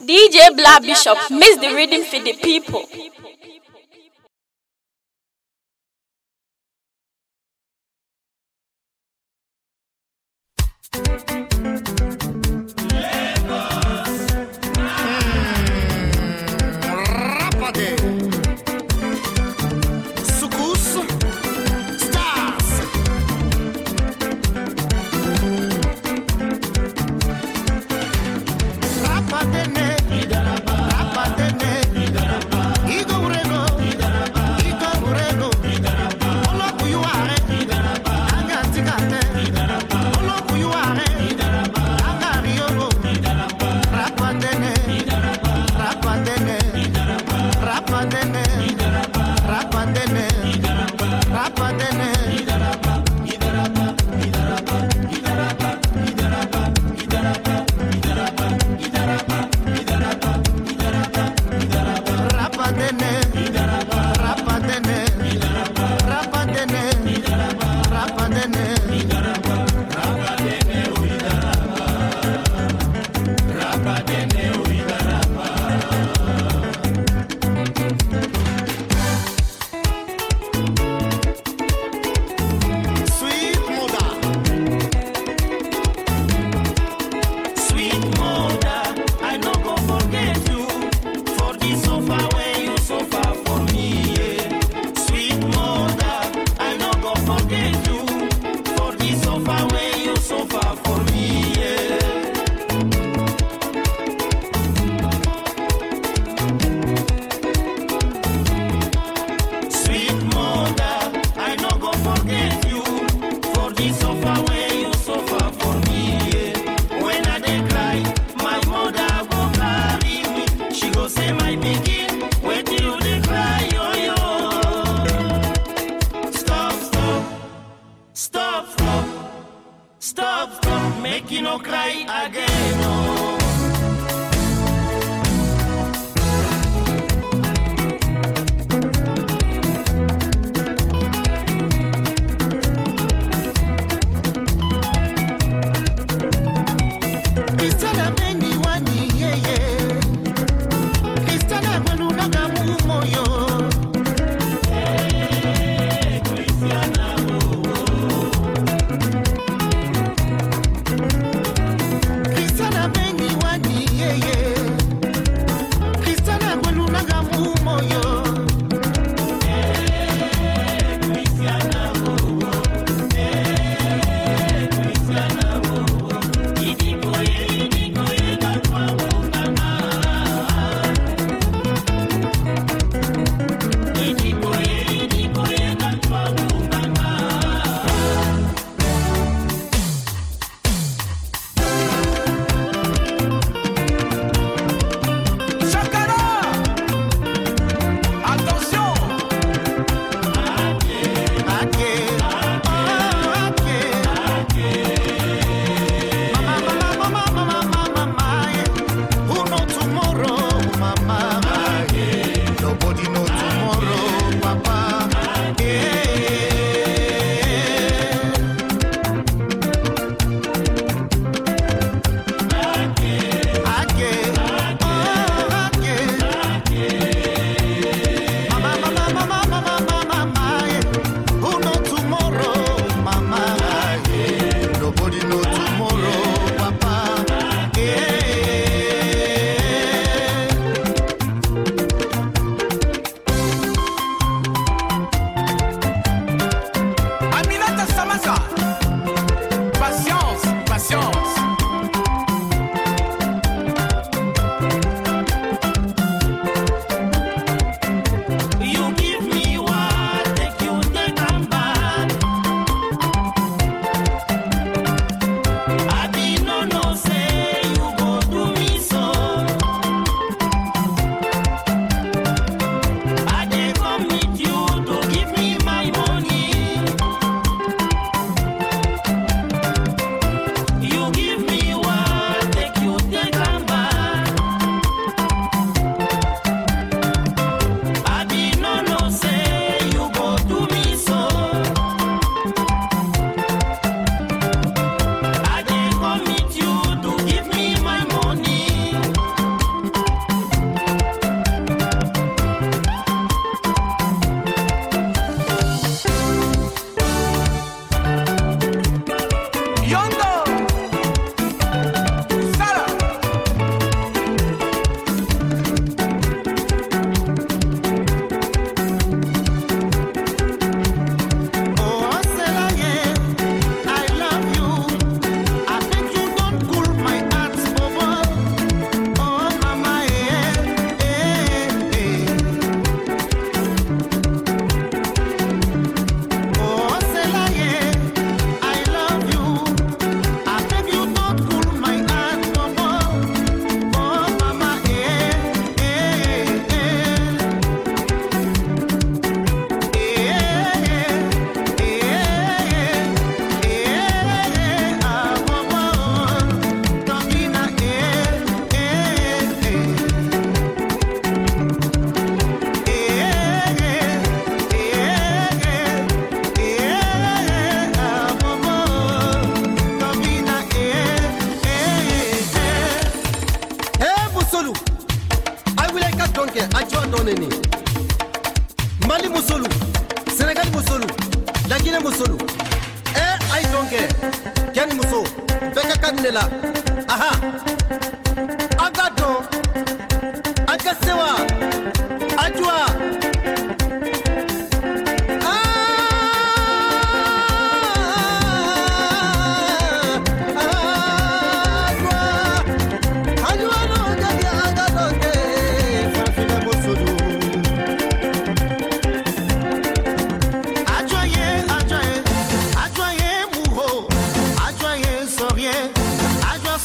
DJ Black Bishop makes the reading for the people. Rapade.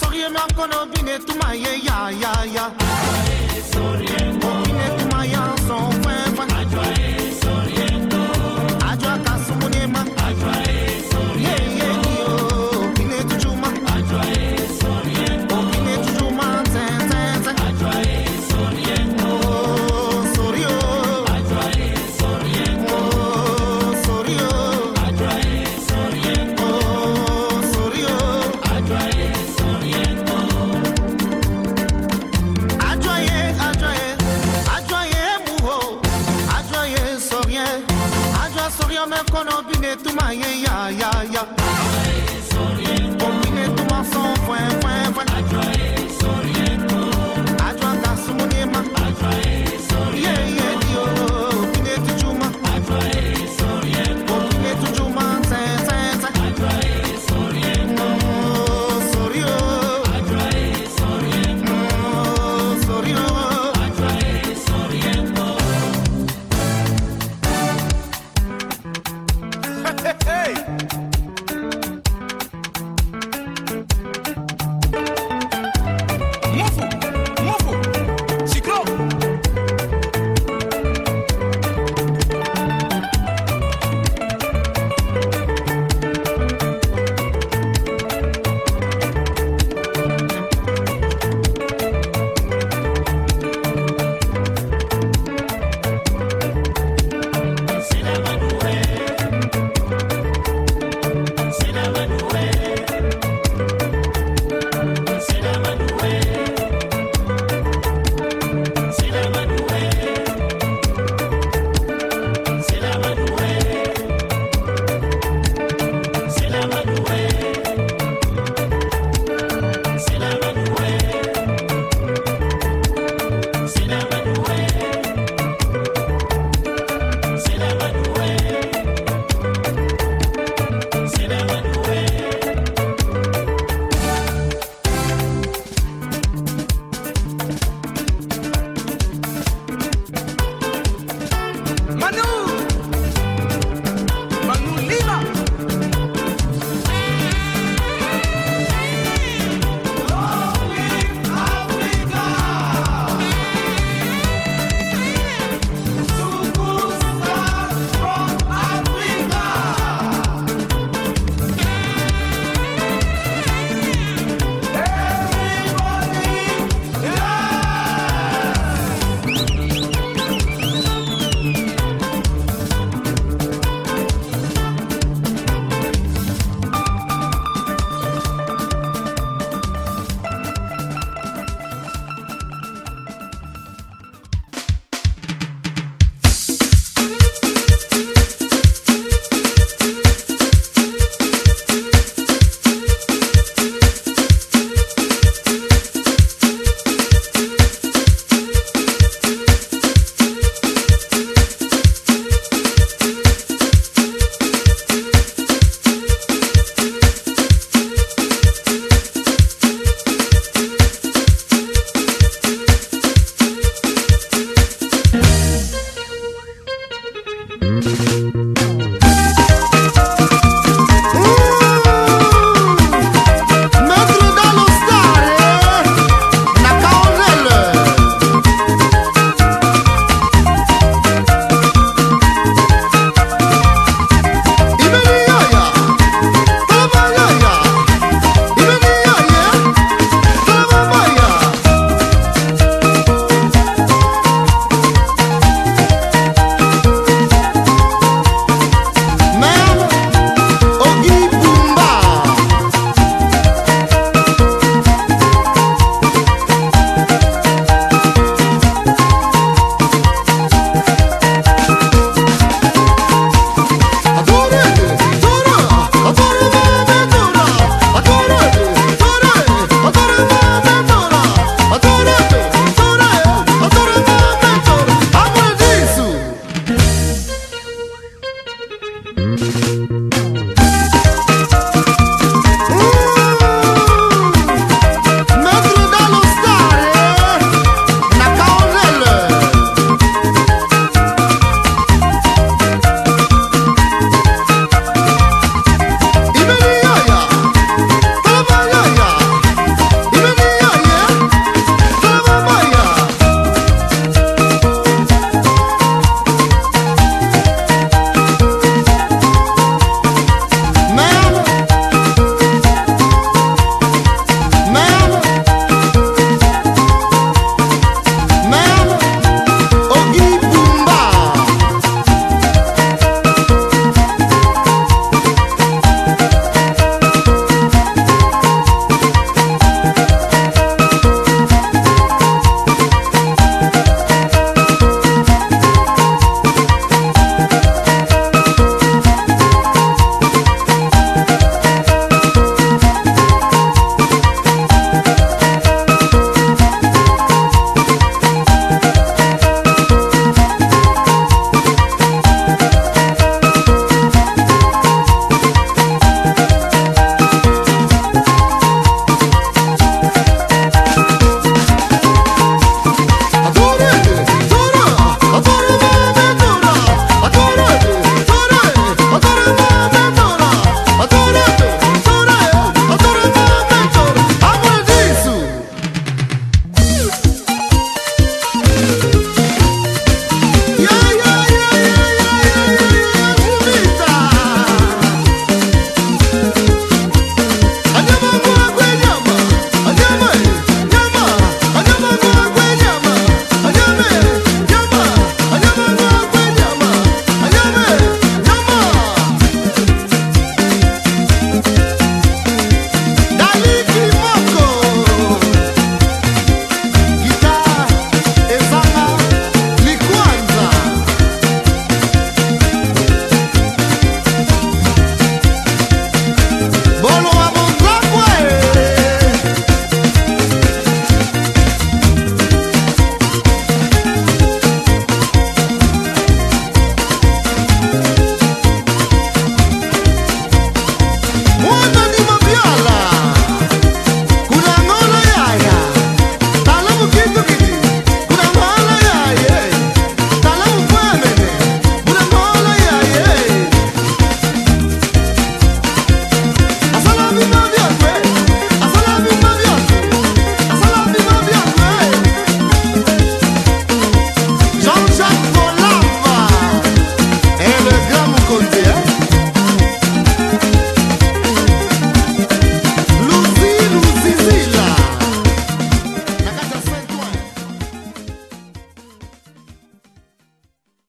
Sorry, I'm gonna be near to my yeah, yeah, yeah, I'm Sorry, I'm gonna be near to my yeah, so when I try.